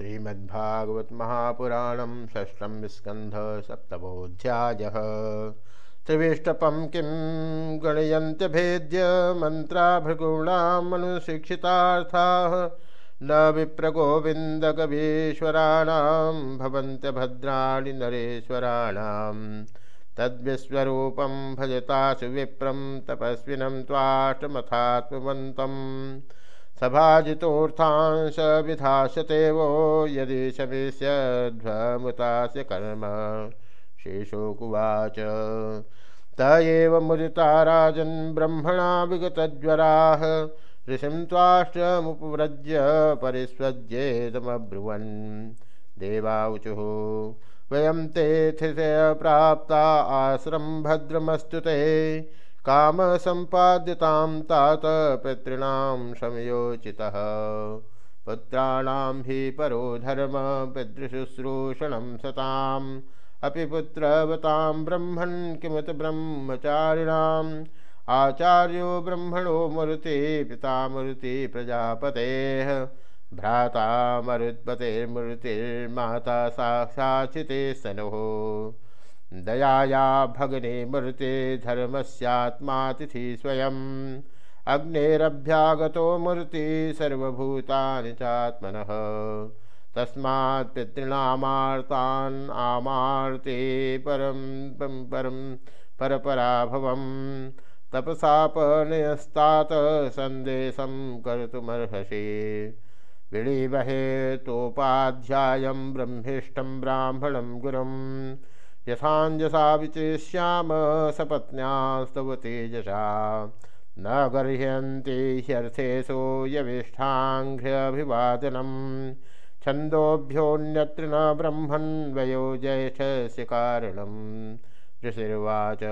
श्रीमद्भागवत महापुराणम षष्ठम स्कंध सप्तमोध्याय त्रिविष्टपम किं गणयंत भेद्य मंत्रा भृगूणामनुशिक्षितार्थाः न विप्रगोविन्दकवीश्वराणां भवन्त्य भद्राणि नरेश्वराणां। तद्विश्वरूपं भजतासु विप्रं तपस्विनं सभाजितोऽर्थांश विधास्यते वो यदि शमिष्यध्वमुतास्य कर्म। शेषोकुवाच। त एव मुदिता राजन् ब्रह्मणा विगतज्वराः। ऋषिं त्वाष्टमुपव्रज्य परिस्वज्येदमब्रुवन्। देवाऊचुः वयं ते थितय प्राप्ता आश्रम भद्रमस्तु ते। काम संपाद्यतां तात पितॄणां समयोचितः। पुत्राणां हि परो धर्म, पितृशुश्रूषणं सताम्। अपि पुत्रवतां ब्रह्मन् किमुत ब्रह्मचारिणाम्। आचार्यो ब्रह्मणो मरुति पिता मरुति प्रजापतेः। भ्राता मरुत्पतेर्मृतिर्माता साक्षाचिते सनुः दयाया भगने मृते धर्मस्यात्मातिथि स्वयं। अग्नेरभ्यागतो मूर्ति सर्वभूतानि चात्मनः। तस्मात् पितॄणामार्तान् आमार्ते परं परं परपराभवं। तपसापनयस्तात सन्देशं कर्तुमर्हसि। विळीवहे तोपाध्यायं यथाजसा विचेष्याम सपत्न्यास्तव तेजसा न गर्ह्यन्ति ह्यर्थेषु यविष्ठाङ्घ्र्यभिवादनम्। छन्दोभ्योऽन्यत्र न ब्रह्मन् वयो ज्येष्ठस्य कारणम्। ऋषिर्वाच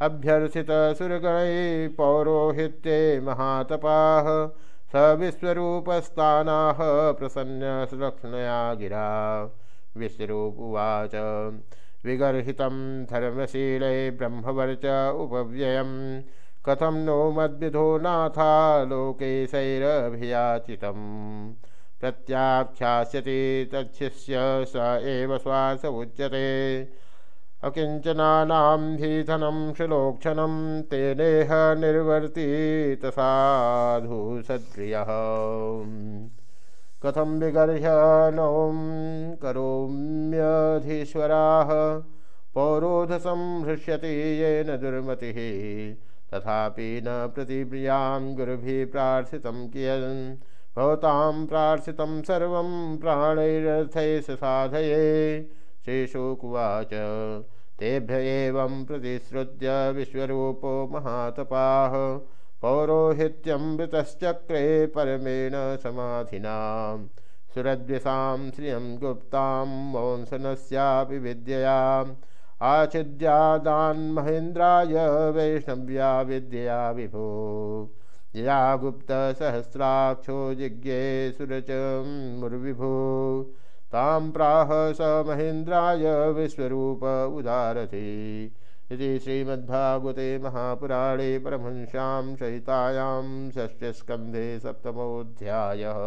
अभ्यर्थितसुरगणैः पौरोहित्ये महातपाः स विश्वरूपस्थानाः प्रसन्नसुलक्ष्णया गिरा। विश्वरूपुवाच विगर्हित धर्मशीले ब्रह्मवर्च उपव्ययम्। कथम नो मद्विधो नाथा लोकेशैरभियाचितम्। प्रत्याख्यास्यति तच्छिष्य स एव श्वास उच्यते। अकिञ्चनानां धीधनं सुलोक्षणं तेनेह निर्वर्तित साधु सद्रियः कथम विगर्ह्य नौम करोम्यधीश्वराः पौरोधसं हृष्यति येन दुर्मतिः। तथापि न प्रतिप्रियाँ गुरुभिः प्रार्थितं कियन् भवतां प्रार्थितं सर्वं प्राणैरर्थैः साधये। श्रीशुकुवाच। तेभ्य एवं प्रतिश्रुत्य विश्वरूपो महातपाः। पौरोहित्यमृतश्चक्रे परमेण समाधिना सुरद्विषां श्रियं गुप्तां वंशनस्यापि विद्यया आच्छिद्यादान्महेन्द्राय वैष्णव्या विद्यया विभो। या गुप्तसहस्राक्षो जिज्ञे सुरचमुर्विभो तां प्राह स महेन्द्राय विश्वरूप उदारथि। इति श्रीमद्भागवते महापुराणे परमहंस्यां सहितायां षष्ठस्कन्धे सप्तमोऽध्यायः।